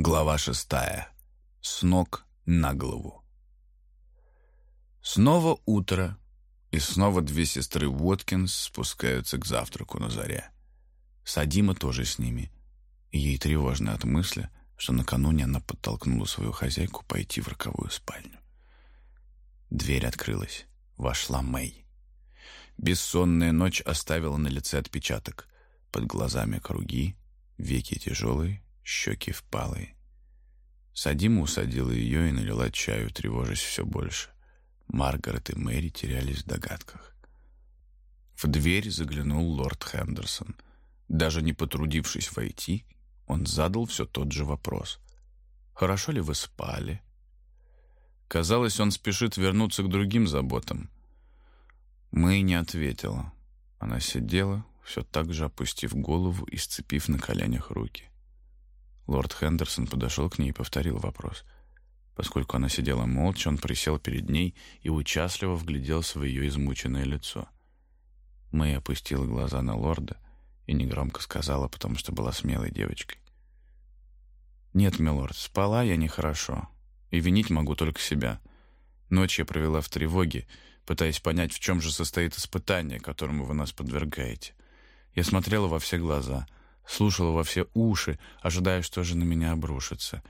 Глава шестая. С ног на голову. Снова утро, и снова две сестры Уоткинс спускаются к завтраку на заре. Садима тоже с ними, ей тревожно от мысли, что накануне она подтолкнула свою хозяйку пойти в роковую спальню. Дверь открылась. Вошла Мэй. Бессонная ночь оставила на лице отпечаток. Под глазами круги, веки тяжелые, щеки впалые. Садима усадила ее и налила чаю, тревожась все больше. Маргарет и Мэри терялись в догадках. В дверь заглянул лорд Хендерсон. Даже не потрудившись войти, он задал все тот же вопрос. «Хорошо ли вы спали?» Казалось, он спешит вернуться к другим заботам. Мэй не ответила. Она сидела, все так же опустив голову и сцепив на коленях руки. Лорд Хендерсон подошел к ней и повторил вопрос. Поскольку она сидела молча, он присел перед ней и участливо вгляделся в ее измученное лицо. Мэй опустила глаза на лорда и негромко сказала, потому что была смелой девочкой. «Нет, милорд, спала я нехорошо, и винить могу только себя. Ночь я провела в тревоге, пытаясь понять, в чем же состоит испытание, которому вы нас подвергаете. Я смотрела во все глаза — слушала во все уши, ожидая, что же на меня обрушится.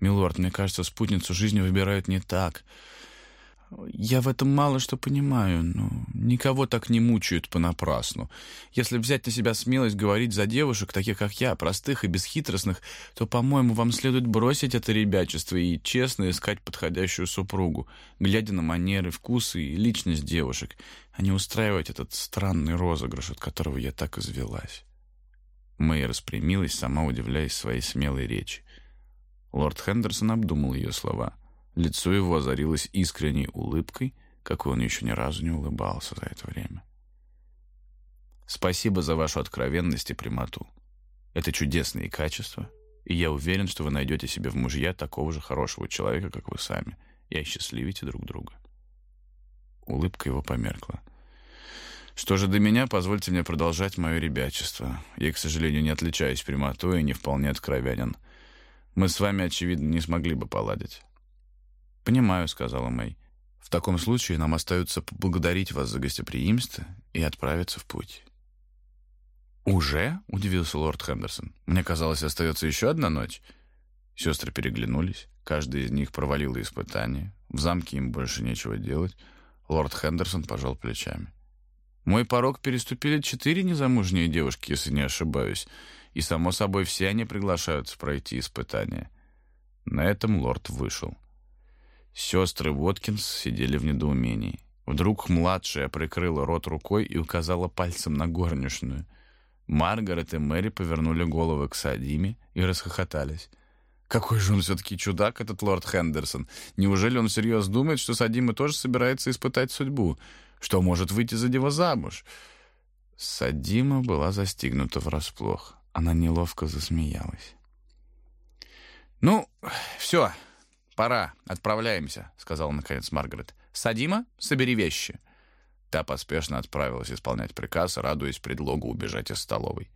«Милорд, мне кажется, спутницу жизни выбирают не так. Я в этом мало что понимаю, но никого так не мучают понапрасну. Если взять на себя смелость говорить за девушек, таких как я, простых и бесхитростных, то, по-моему, вам следует бросить это ребячество и честно искать подходящую супругу, глядя на манеры, вкусы и личность девушек, а не устраивать этот странный розыгрыш, от которого я так извелась». Мэй распрямилась, сама удивляясь своей смелой речи. Лорд Хендерсон обдумал ее слова. Лицо его озарилось искренней улыбкой, какой он еще ни разу не улыбался за это время. «Спасибо за вашу откровенность и прямоту. Это чудесные качества, и я уверен, что вы найдете себе в мужья такого же хорошего человека, как вы сами, и осчастливите друг друга». Улыбка его померкла. Что же до меня, позвольте мне продолжать мое ребячество. Я, к сожалению, не отличаюсь прямотой и не вполне откровенен. Мы с вами, очевидно, не смогли бы поладить. «Понимаю», — сказала Мэй. «В таком случае нам остается поблагодарить вас за гостеприимство и отправиться в путь». «Уже?» — удивился лорд Хендерсон. «Мне казалось, остается еще одна ночь». Сестры переглянулись. Каждая из них провалила испытание. В замке им больше нечего делать. Лорд Хендерсон пожал плечами. Мой порог переступили четыре незамужние девушки, если не ошибаюсь, и, само собой, все они приглашаются пройти испытание. На этом лорд вышел. Сестры Уоткинс сидели в недоумении. Вдруг младшая прикрыла рот рукой и указала пальцем на горничную. Маргарет и Мэри повернули головы к Садиме и расхохотались. Какой же он все-таки чудак, этот лорд Хендерсон. Неужели он всерьез думает, что Садима тоже собирается испытать судьбу? Что может выйти за него замуж. Садима была застигнута врасплох. Она неловко засмеялась. «Ну, все, пора, отправляемся», — сказала наконец Маргарет. «Садима, собери вещи». Та поспешно отправилась исполнять приказ, радуясь предлогу убежать из столовой.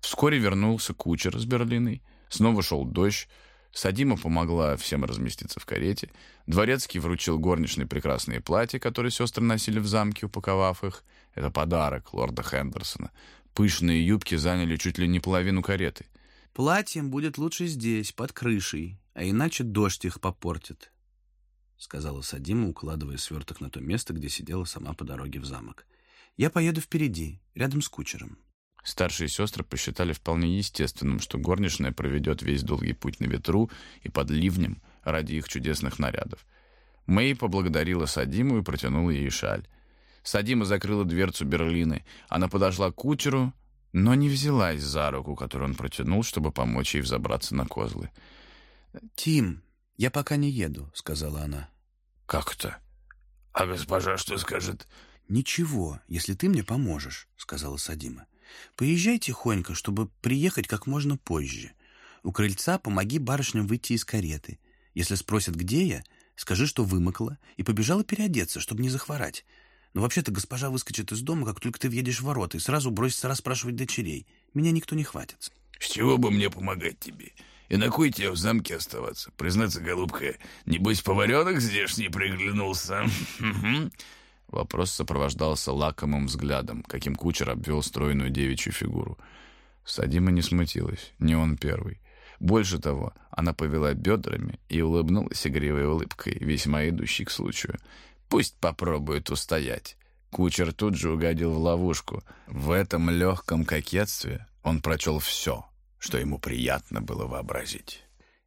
Вскоре вернулся кучер с Берлиной. Снова шел дождь. Садима помогла всем разместиться в карете. Дворецкий вручил горничной прекрасные платья, которые сестры носили в замке, упаковав их. Это подарок лорда Хендерсона. Пышные юбки заняли чуть ли не половину кареты. «Платьем будет лучше здесь, под крышей, а иначе дождь их попортит», — сказала Садима, укладывая сверток на то место, где сидела сама по дороге в замок. «Я поеду впереди, рядом с кучером». Старшие сестры посчитали вполне естественным, что горничная проведет весь долгий путь на ветру и под ливнем ради их чудесных нарядов. Мэй поблагодарила Садиму и протянула ей шаль. Садима закрыла дверцу Берлины. Она подошла к кучеру, но не взялась за руку, которую он протянул, чтобы помочь ей взобраться на козлы. «Тим, я пока не еду», — сказала она. «Как это? А госпожа что скажет?» «Ничего, если ты мне поможешь», — сказала Садима. Поезжай тихонько, чтобы приехать как можно позже. У крыльца помоги барышням выйти из кареты. Если спросят, где я, скажи, что вымокла и побежала переодеться, чтобы не захворать. Но вообще-то госпожа выскочит из дома, как только ты въедешь в ворота, и сразу бросится расспрашивать дочерей. Меня никто не хватится. С чего бы мне помогать тебе? И на кой тебе в замке оставаться? Признаться, голубка, небось, поваренок здешний приглянулся?» Вопрос сопровождался лакомым взглядом, каким кучер обвел стройную девичью фигуру. Садима не смутилась, не он первый. Больше того, она повела бедрами и улыбнулась игривой улыбкой, весьма идущей к случаю. «Пусть попробует устоять». Кучер тут же угодил в ловушку. В этом легком кокетстве он прочел все, что ему приятно было вообразить.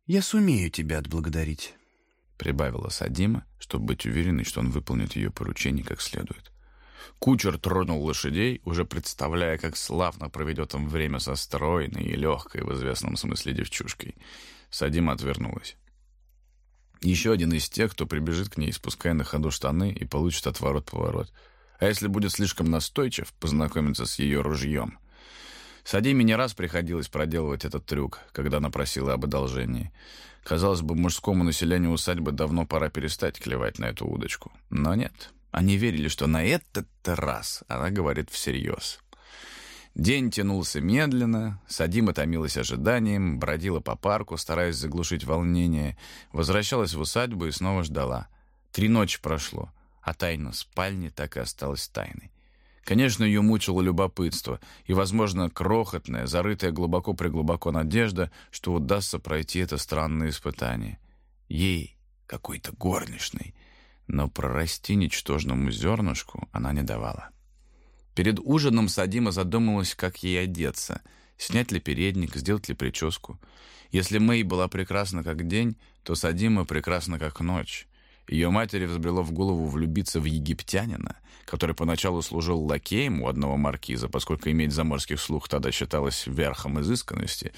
«Я сумею тебя отблагодарить», — прибавила Садима, чтобы быть уверенной, что он выполнит ее поручение как следует. Кучер тронул лошадей, уже представляя, как славно проведет он время со стройной и легкой в известном смысле девчушкой. Садима отвернулась. Еще один из тех, кто прибежит к ней, спуская на ходу штаны и получит отворот-поворот. А если будет слишком настойчив, познакомиться с ее ружьем. Садиме не раз приходилось проделывать этот трюк, когда она просила об одолжении. Казалось бы, мужскому населению усадьбы давно пора перестать клевать на эту удочку. Но нет. Они верили, что на этот раз она говорит всерьез. День тянулся медленно, Садима томилась ожиданием, бродила по парку, стараясь заглушить волнение, возвращалась в усадьбу и снова ждала. Три ночи прошло, а тайна спальни так и осталась тайной. Конечно, ее мучило любопытство и, возможно, крохотная, зарытая глубоко-преглубоко надежда, что удастся пройти это странное испытание. Ей, какой-то горничной, но прорасти ничтожному зернышку она не давала. Перед ужином Садима задумалась, как ей одеться, снять ли передник, сделать ли прическу. Если Мэй была прекрасна как день, то Садима прекрасна как ночь. Ее матери взбрело в голову влюбиться в египтянина, который поначалу служил лакеем у одного маркиза, поскольку иметь заморский слух тогда считалось верхом изысканности.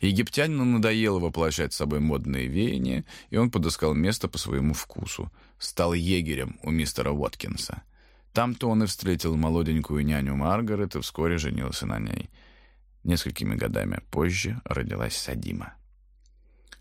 Египтянину надоело воплощать с собой модные веяния, и он подыскал место по своему вкусу. Стал егерем у мистера Уоткинса. Там-то он и встретил молоденькую няню Маргарет и вскоре женился на ней. Несколькими годами позже родилась Садима.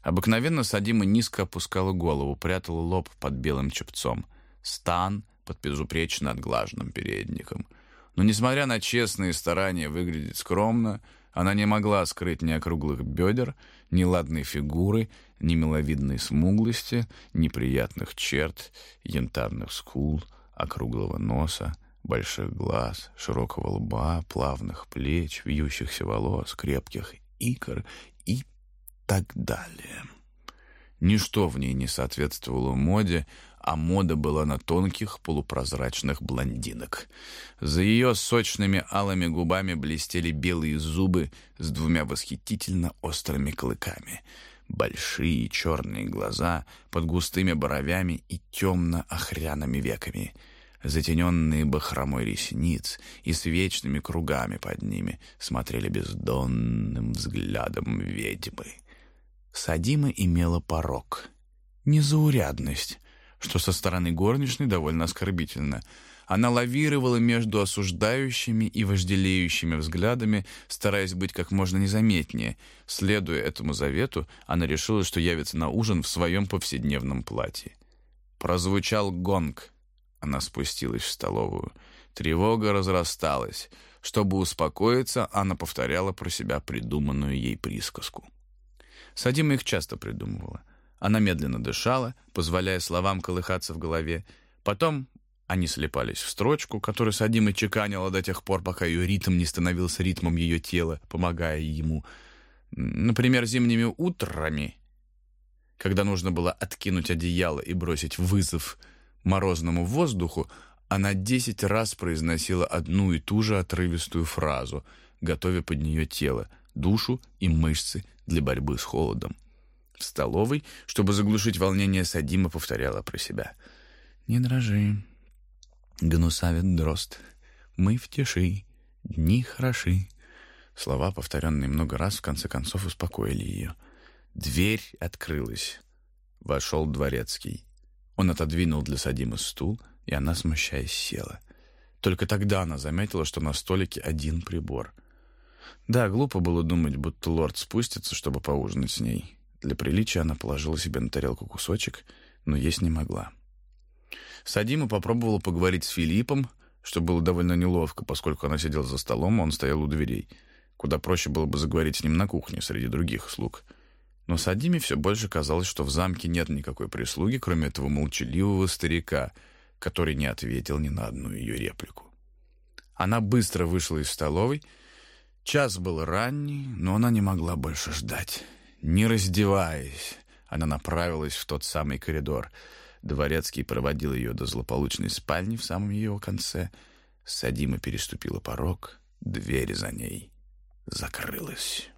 Обыкновенно Садима низко опускала голову, прятала лоб под белым чепцом, стан под безупречно отглаженным передником. Но, несмотря на честные старания выглядеть скромно, она не могла скрыть ни округлых бедер, ни ладной фигуры, ни миловидной смуглости, ни приятных черт, янтарных скул, округлого носа, больших глаз, широкого лба, плавных плеч, вьющихся волос, крепких икр и так далее. Ничто в ней не соответствовало моде, а мода была на тонких полупрозрачных блондинок. За ее сочными алыми губами блестели белые зубы с двумя восхитительно острыми клыками. Большие черные глаза под густыми бровями и темно-охряными веками — затененные бахромой ресниц и с вечными кругами под ними, смотрели бездонным взглядом ведьмы. Садима имела порог. Незаурядность, что со стороны горничной довольно оскорбительно. Она лавировала между осуждающими и вожделеющими взглядами, стараясь быть как можно незаметнее. Следуя этому завету, она решила, что явится на ужин в своем повседневном платье. Прозвучал гонг. Она спустилась в столовую. Тревога разрасталась. Чтобы успокоиться, она повторяла про себя придуманную ей присказку. Садима их часто придумывала. Она медленно дышала, позволяя словам колыхаться в голове. Потом они слепались в строчку, которую Садима чеканила до тех пор, пока ее ритм не становился ритмом ее тела, помогая ему. Например, зимними утрами, когда нужно было откинуть одеяло и бросить вызов морозному воздуху, она десять раз произносила одну и ту же отрывистую фразу, готовя под нее тело, душу и мышцы для борьбы с холодом. В столовой, чтобы заглушить волнение, Садима повторяла про себя. «Не дрожи, гнусавит дрозд, мы в тиши, дни хороши». Слова, повторенные много раз, в конце концов успокоили ее. Дверь открылась. Вошел дворецкий. Он отодвинул для Садимы стул, и она, смущаясь, села. Только тогда она заметила, что на столике один прибор. Да, глупо было думать, будто лорд спустится, чтобы поужинать с ней. Для приличия она положила себе на тарелку кусочек, но есть не могла. Садима попробовала поговорить с Филиппом, что было довольно неловко, поскольку она сидела за столом, а он стоял у дверей. Куда проще было бы заговорить с ним на кухне, среди других слуг. Но Садиме все больше казалось, что в замке нет никакой прислуги, кроме этого молчаливого старика, который не ответил ни на одну ее реплику. Она быстро вышла из столовой. Час был ранний, но она не могла больше ждать. Не раздеваясь, она направилась в тот самый коридор. Дворецкий проводил ее до злополучной спальни в самом ее конце. Садима переступила порог, дверь за ней закрылась.